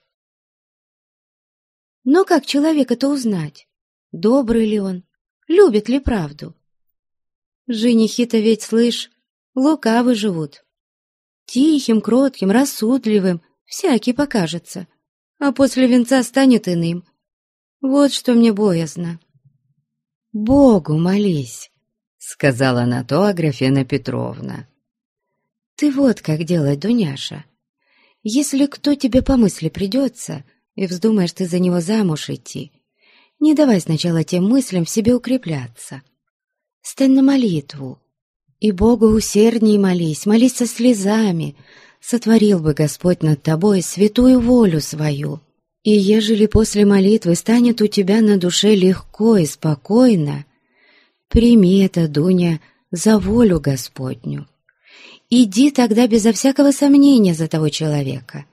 Но как человек это узнать? Добрый ли он? Любит ли правду? Женихи-то ведь, слышь, лукавы живут. Тихим, кротким, рассудливым всякий покажется, а после венца станет иным. Вот что мне боязно. «Богу молись», — сказала на то Аграфена Петровна. «Ты вот как делай, Дуняша. Если кто тебе по мысли придется, и вздумаешь ты за него замуж идти, не давай сначала тем мыслям в себе укрепляться. Стань на молитву, и Богу усердней молись, молись со слезами, сотворил бы Господь над тобой святую волю свою. И ежели после молитвы станет у тебя на душе легко и спокойно, прими это, Дуня, за волю Господню. Иди тогда безо всякого сомнения за того человека.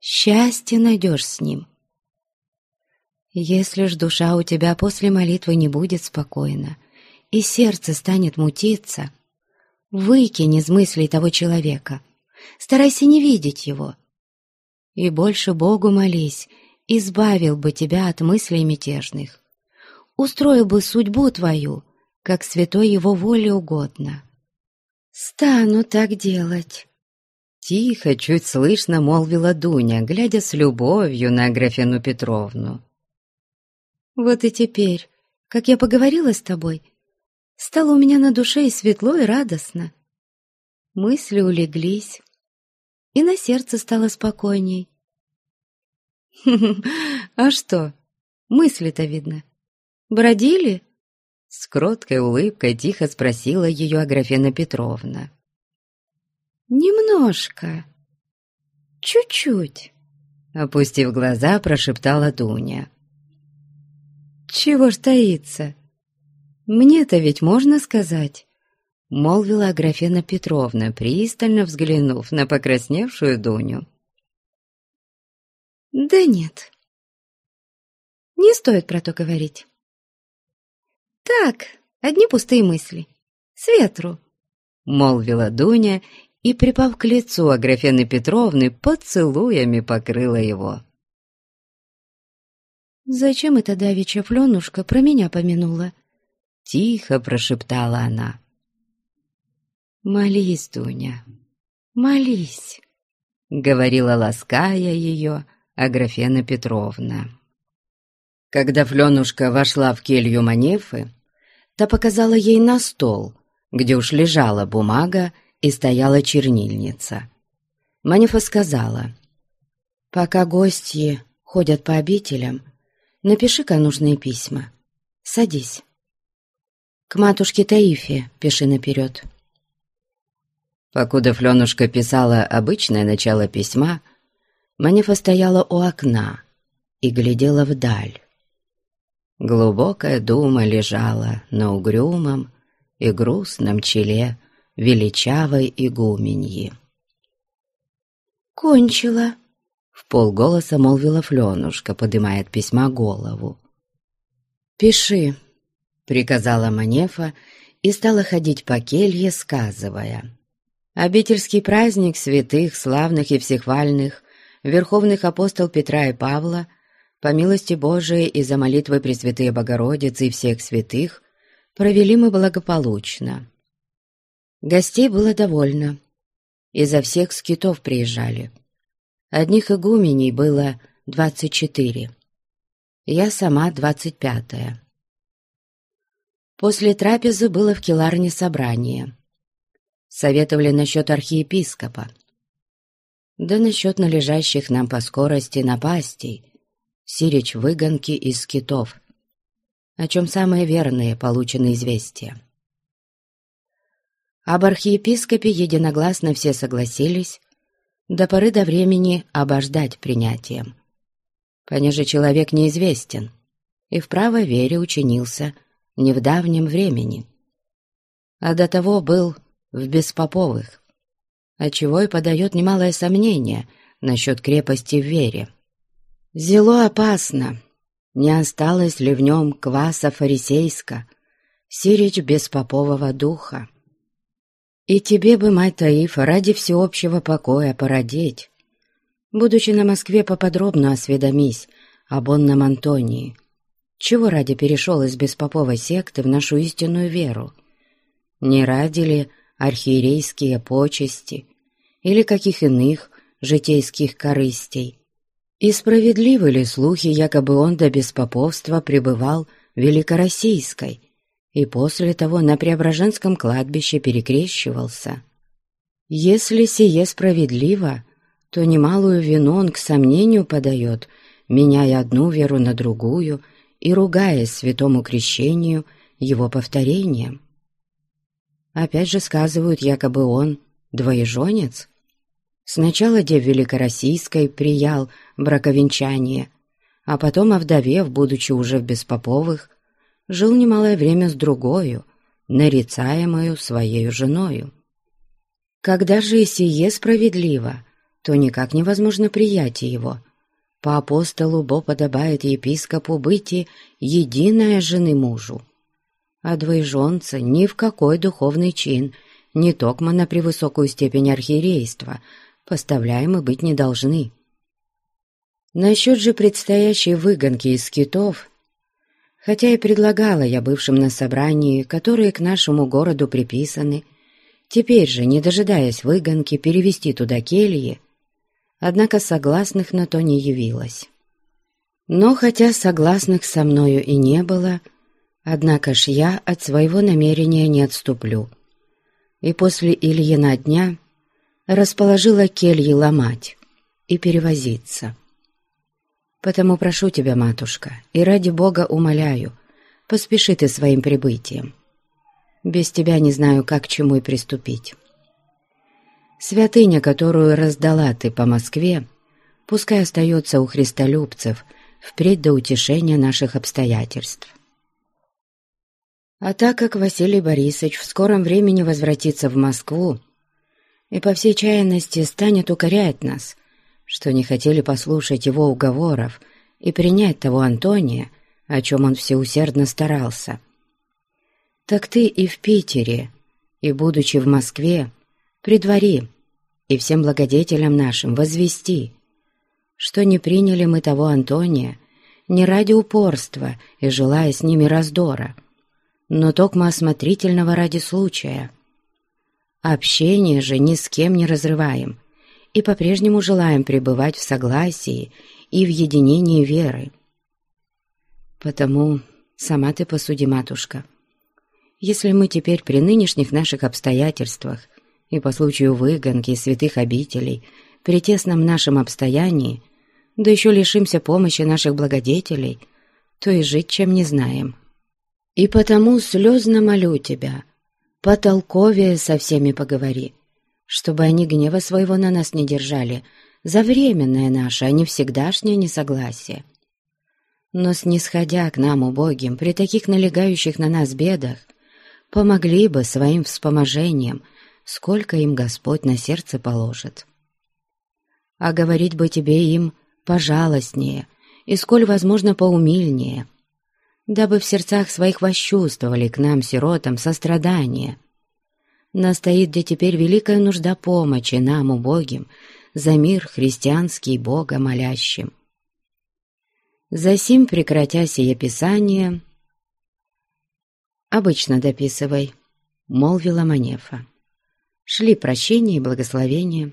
Счастье найдешь с ним. Если ж душа у тебя после молитвы не будет спокойна, и сердце станет мутиться, Выкинь из мыслей того человека. Старайся не видеть его. И больше Богу молись, избавил бы тебя от мыслей мятежных. Устроил бы судьбу твою, как святой его воле угодно. Стану так делать. Тихо, чуть слышно молвила Дуня, глядя с любовью на Аграфену Петровну. Вот и теперь, как я поговорила с тобой, Стало у меня на душе и светло, и радостно. Мысли улеглись, и на сердце стало спокойней. «А что? Мысли-то видно. Бродили?» С кроткой улыбкой тихо спросила ее Аграфена Петровна. «Немножко. Чуть-чуть», — опустив глаза, прошептала Дуня. «Чего ж таится? «Мне-то ведь можно сказать?» — молвила Аграфена Петровна, пристально взглянув на покрасневшую Дуню. «Да нет. Не стоит про то говорить. Так, одни пустые мысли. С ветру, — молвила Дуня и, припав к лицу Аграфены Петровны, поцелуями покрыла его. «Зачем это давеча Фленушка про меня помянула?» Тихо прошептала она. «Молись, Дуня, молись», — говорила, лаская ее, Аграфена Петровна. Когда Фленушка вошла в келью Манефы, та показала ей на стол, где уж лежала бумага и стояла чернильница. Манефа сказала, «Пока гости ходят по обителям, напиши-ка нужные письма. Садись». К матушке Таифе пиши наперед. Покуда Фленушка писала обычное начало письма, Манефа стояла у окна и глядела вдаль. Глубокая дума лежала на угрюмом и грустном челе величавой игуменьи. «Кончила», — в полголоса молвила Фленушка, подымая от письма голову. «Пиши», приказала Манефа и стала ходить по келье, сказывая. Обительский праздник святых, славных и всехвальных, верховных апостол Петра и Павла, по милости Божией и за молитвой Пресвятые Богородицы и всех святых, провели мы благополучно. Гостей было довольно. Изо всех скитов приезжали. Одних игуменей было двадцать четыре. Я сама двадцать пятая. После трапезы было в Келарне собрание. Советовали насчет архиепископа. Да насчет належащих нам по скорости напастей, сирич выгонки из скитов, о чем самые верные получены известия. Об архиепископе единогласно все согласились до поры до времени обождать принятием. Понеже человек неизвестен и в правой вере учинился – не в давнем времени, а до того был в Беспоповых, отчего и подает немалое сомнение насчет крепости в вере. Зело опасно, не осталось ли в нем кваса фарисейска, сирич беспопового духа. И тебе бы, мать Таифа, ради всеобщего покоя породеть, будучи на Москве поподробно осведомись об онном Антонии — чего ради перешел из беспоповой секты в нашу истинную веру? Не ради ли архиерейские почести или каких иных житейских корыстей? И справедливы ли слухи, якобы он до беспоповства пребывал в Великороссийской и после того на Преображенском кладбище перекрещивался? Если сие справедливо, то немалую вину он к сомнению подает, меняя одну веру на другую — и ругаясь святому крещению его повторением. Опять же сказывают, якобы он двоеженец. Сначала дев Великороссийской приял браковенчание, а потом, овдовев, будучи уже в Беспоповых, жил немалое время с другою, нарицаемою своею женою. Когда же и сие справедливо, то никак невозможно приятие его, по апостолу Бо подобает епископу быть единая жены мужу. А двоеженца ни в какой духовный чин, ни токмо на превысокую степень архиерейства, поставляемы быть не должны. Насчет же предстоящей выгонки из скитов, хотя и предлагала я бывшим на собрании, которые к нашему городу приписаны, теперь же, не дожидаясь выгонки, перевести туда кельи, однако согласных на то не явилось. Но хотя согласных со мною и не было, однако ж я от своего намерения не отступлю. И после Ильина дня расположила кельи ломать и перевозиться. Потому прошу тебя, матушка, и ради Бога умоляю, поспеши ты своим прибытием. Без тебя не знаю, как к чему и приступить». Святыня, которую раздала ты по Москве, пускай остается у христолюбцев впредь до утешения наших обстоятельств. А так как Василий Борисович в скором времени возвратится в Москву и по всей чаянности станет укорять нас, что не хотели послушать его уговоров и принять того Антония, о чем он всеусердно старался. Так ты и в Питере, и, будучи в Москве, предвари и всем благодетелям нашим возвести, что не приняли мы того Антония не ради упорства и желая с ними раздора, но токмо осмотрительного ради случая. Общение же ни с кем не разрываем и по-прежнему желаем пребывать в согласии и в единении веры. Потому сама ты посуди, матушка, если мы теперь при нынешних наших обстоятельствах и по случаю выгонки святых обителей при тесном нашем обстоянии, да еще лишимся помощи наших благодетелей, то и жить чем не знаем. И потому слезно молю тебя, потолковее со всеми поговори, чтобы они гнева своего на нас не держали, за временное наше, а не всегдашнее несогласие. Но снисходя к нам, убогим, при таких налегающих на нас бедах, помогли бы своим вспоможением, сколько им Господь на сердце положит. А говорить бы тебе им пожалостнее и сколь возможно поумильнее, дабы в сердцах своих восчувствовали к нам, сиротам, сострадание. Настоит где теперь великая нужда помощи нам, убогим, за мир христианский Бога молящим. Засим, прекратя сие писание, «Обычно дописывай», — молвила Манефа. Шли прощение и благословение.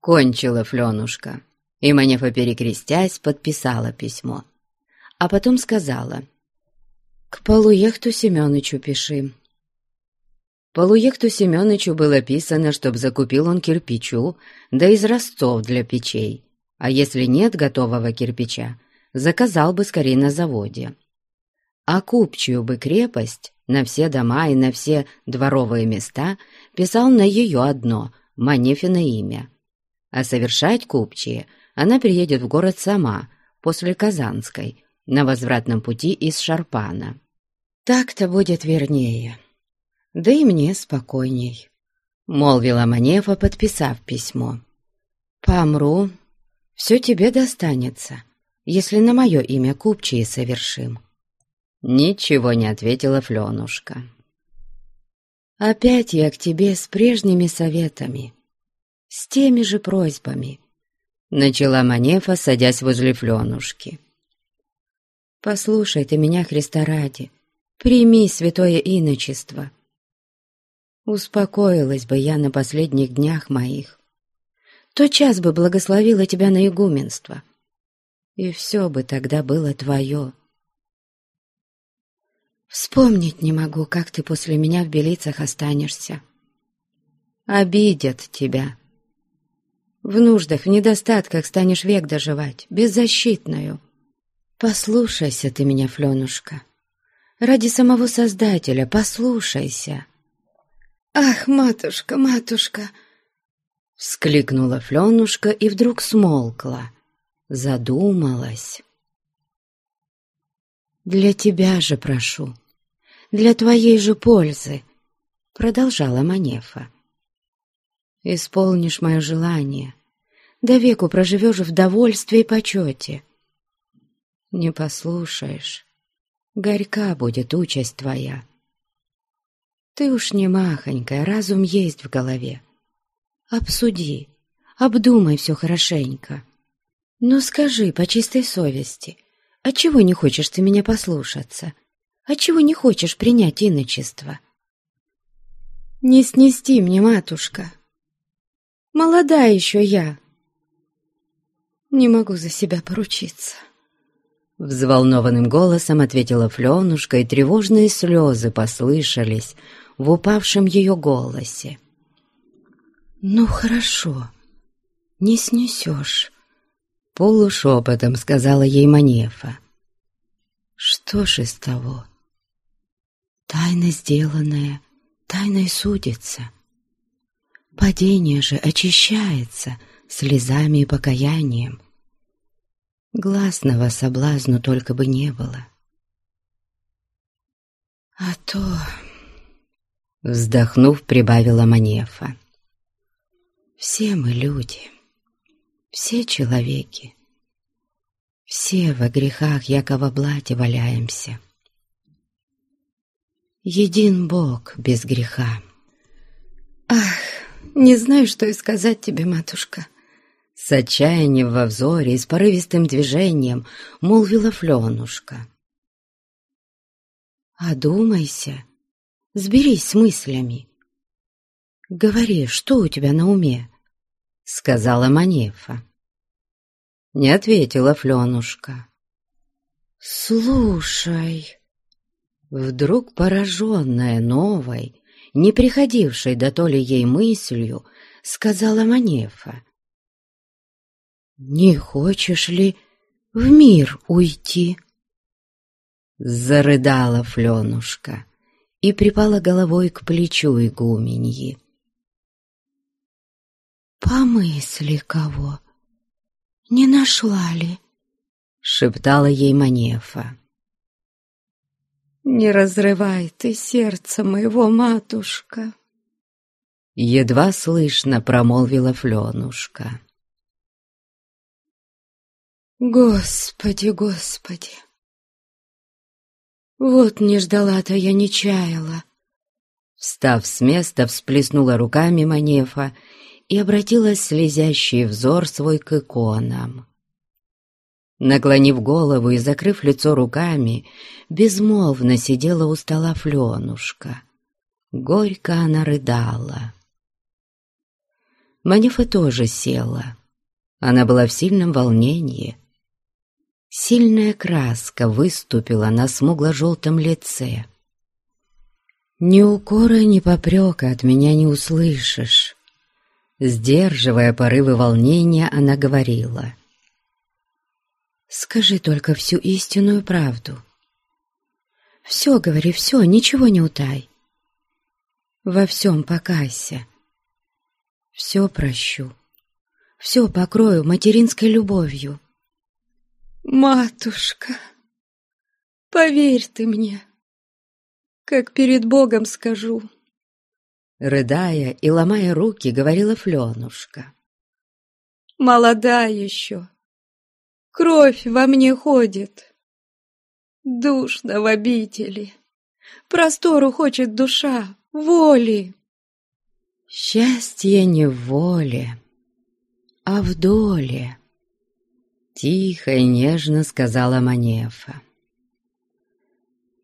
Кончила Фленушка, и Манефа, перекрестясь, подписала письмо. А потом сказала, «К Полуехту Семёнычу пиши». Полуехту Семёнычу было писано, чтоб закупил он кирпичу, да из ростов для печей, а если нет готового кирпича, заказал бы скорее на заводе. А купчую бы крепость на все дома и на все дворовые места писал на ее одно, Манефино имя. А совершать купчие она приедет в город сама, после Казанской, на возвратном пути из Шарпана. «Так-то будет вернее», да и мне спокойней», — молвила Манефа, подписав письмо. «Помру, все тебе достанется, если на мое имя купчие совершим». Ничего не ответила Фленушка. «Опять я к тебе с прежними советами, с теми же просьбами», — начала Манефа, садясь возле Фленушки. «Послушай ты меня, Христа ради, прими святое иночество» Успокоилась бы я на последних днях моих. То час бы благословила тебя на игуменство, и все бы тогда было твое. Вспомнить не могу, как ты после меня в белицах останешься. Обидят тебя. В нуждах, в недостатках станешь век доживать, беззащитную. Послушайся ты меня, Фленушка. Ради самого Создателя послушайся. «Ах, матушка, матушка!» Вскликнула Фленушка и вдруг смолкла, задумалась. «Для тебя же прошу, для твоей же пользы», — продолжала Манефа. «Исполнишь мое желание, до веку проживешь в довольстве и почете. Не послушаешь, горька будет участь твоя». Ты уж не махонькая, разум есть в голове. Обсуди, обдумай все хорошенько. Но скажи по чистой совести, отчего не хочешь ты меня послушаться? Отчего не хочешь принять иночество? Не снести мне, матушка. Молода еще я. Не могу за себя поручиться. Взволнованным голосом ответила Фленушка, и тревожные слезы послышались в упавшем ее голосе. «Ну, хорошо, не снесешь», — полушепотом сказала ей Манефа. «Что ж из того? Тайна сделанная, тайной судится. Падение же очищается слезами и покаянием. Гласного соблазну только бы не было. А то Вздохнув, прибавила Манефа. «Все мы люди, все человеки. Все во грехах, яко блате валяемся. Един Бог без греха. Ах, не знаю, что и сказать тебе, матушка. С отчаянием во взоре и с порывистым движением молвила Фленушка. «Одумайся, сберись с мыслями. Говори, что у тебя на уме?» — сказала Манефа. Не ответила Фленушка. «Слушай!» Вдруг пораженная новой, не приходившей до то ли ей мыслью, сказала Манефа. «Не хочешь ли в мир уйти?» Зарыдала Фленушка и припала головой к плечу игуменьи. «Помысли кого!» не нашла ли?» — шептала ей Манефа. «Не разрывай ты сердце моего, матушка!» Едва слышно промолвила Фленушка. «Господи, Господи! Вот не ждала-то я, не чаяла!» Встав с места, всплеснула руками Манефа и обратила слезящий взор свой к иконам. Наклонив голову и закрыв лицо руками, безмолвно сидела у стола Фленушка. Горько она рыдала. Манефа тоже села. Она была в сильном волнении. Сильная краска выступила на смугло-желтом лице. «Ни укора, ни попрека от меня не услышишь», Сдерживая порывы волнения, она говорила. «Скажи только всю истинную правду. Все говори, все, ничего не утай. Во всем покайся. Все прощу, все покрою материнской любовью». «Матушка, поверь ты мне, как перед Богом скажу». Рыдая и ломая руки, говорила Фленушка. «Молода еще, кровь во мне ходит, душно в обители, простору хочет душа, воли». «Счастье не в воле, а в доле», — тихо и нежно сказала Манефа.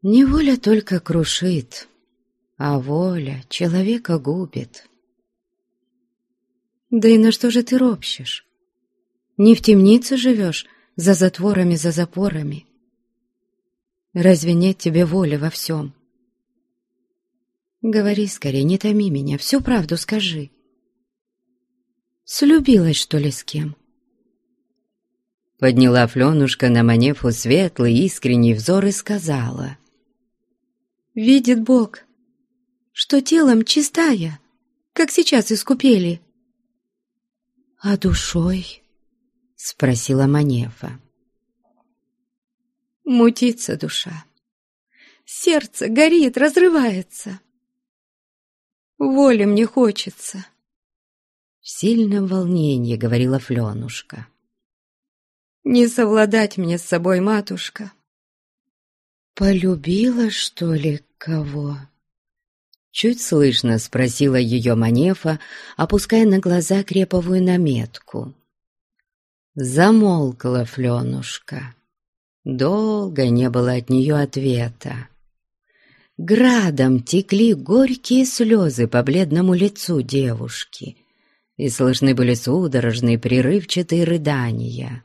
«Неволя только крушит, а воля человека губит. Да и на что же ты ропщешь? Не в темнице живешь, за затворами, за запорами. Разве нет тебе воли во всем? Говори скорее, не томи меня, всю правду скажи. Слюбилась, что ли, с кем? Подняла Фленушка на Манефу светлый, искренний взор и сказала. «Видит Бог, что телом чистая, как сейчас искупели. «А душой?» — спросила Манефа. Мутится душа. Сердце горит, разрывается. Воли мне хочется. В сильном волнении говорила Фленушка. Не совладать мне с собой, матушка. Полюбила, что ли, кого? Чуть слышно спросила ее Манефа, опуская на глаза креповую наметку. Замолкла Фленушка. Долго не было от нее ответа. Градом текли горькие слезы по бледному лицу девушки, и слышны были судорожные прерывчатые рыдания.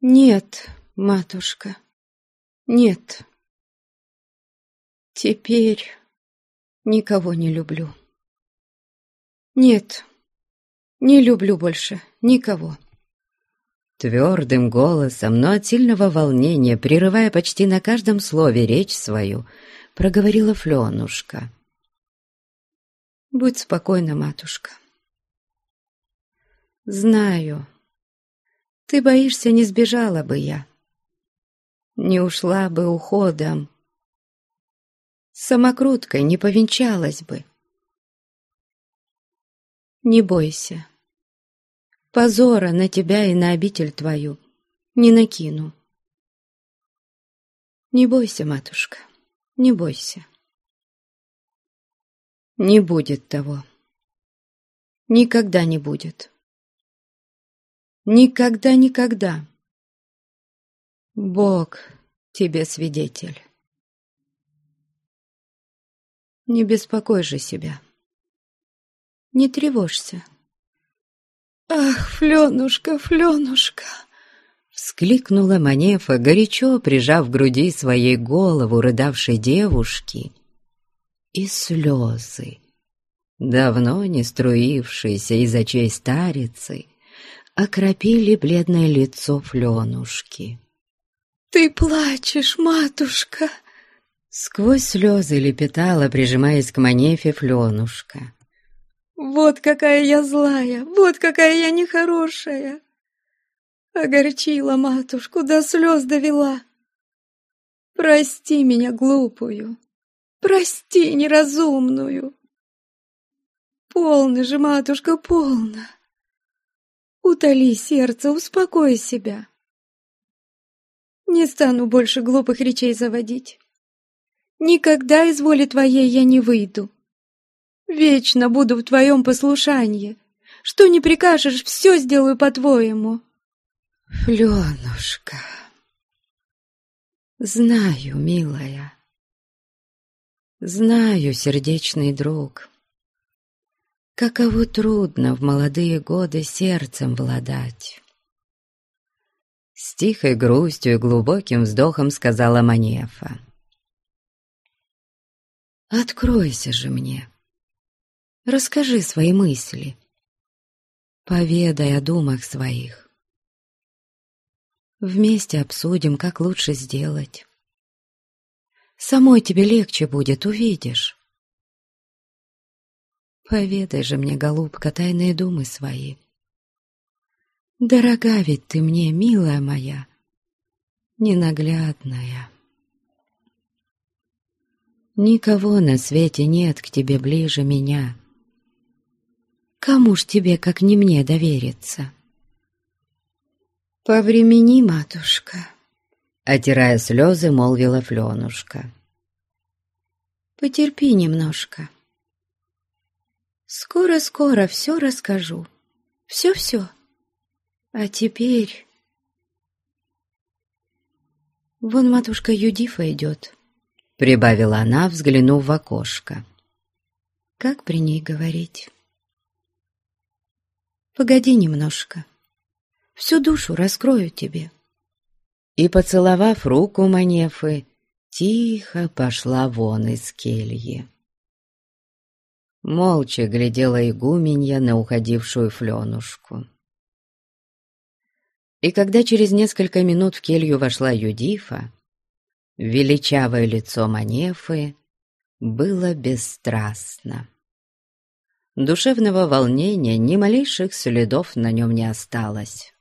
«Нет, матушка, нет. Теперь никого не люблю. Нет, не люблю больше никого. Твердым голосом, но от сильного волнения, прерывая почти на каждом слове речь свою, проговорила Фленушка. «Будь спокойна, матушка. Знаю, ты боишься, не сбежала бы я, не ушла бы уходом, самокруткой не повенчалась бы. Не бойся. Позора на тебя и на обитель твою не накину. Не бойся, матушка, не бойся. Не будет того. Никогда не будет. Никогда-никогда. Бог тебе свидетель. Не беспокой же себя. Не тревожься. Ах, Фленушка, Фленушка! Вскликнула Манефа, горячо прижав к груди своей голову рыдавшей девушки, и слезы, давно не струившиеся из очей старицы, окропили бледное лицо Фленушки. «Ты плачешь, матушка!» Сквозь слезы лепетала, прижимаясь к Манефе Фленушка. Вот какая я злая, вот какая я нехорошая. Огорчила матушку, до слез довела. Прости меня, глупую, прости неразумную. Полно же, матушка, полно. Утоли сердце, успокой себя. Не стану больше глупых речей заводить. Никогда из воли твоей я не выйду. Вечно буду в твоем послушании. Что не прикажешь, все сделаю по-твоему. Фленушка, знаю, милая, знаю, сердечный друг, каково трудно в молодые годы сердцем владать. С тихой грустью и глубоким вздохом сказала Манефа. «Откройся же мне, Расскажи свои мысли. Поведай о думах своих. Вместе обсудим, как лучше сделать. Самой тебе легче будет, увидишь. Поведай же мне, голубка, тайные думы свои. Дорога ведь ты мне, милая моя, ненаглядная. Никого на свете нет к тебе ближе меня. Кому ж тебе, как не мне, довериться? По времени, матушка, отирая слезы, молвила Фленушка. Потерпи немножко. Скоро-скоро все расскажу. Все-все. А теперь... Вон матушка Юдифа идет. Прибавила она, взглянув в окошко. Как при ней говорить? Погоди немножко. Всю душу раскрою тебе. И, поцеловав руку Манефы, тихо пошла вон из кельи. Молча глядела игуменья на уходившую фленушку. И когда через несколько минут в келью вошла Юдифа, величавое лицо Манефы было бесстрастно. Душевного волнения ни малейших следов на нем не осталось.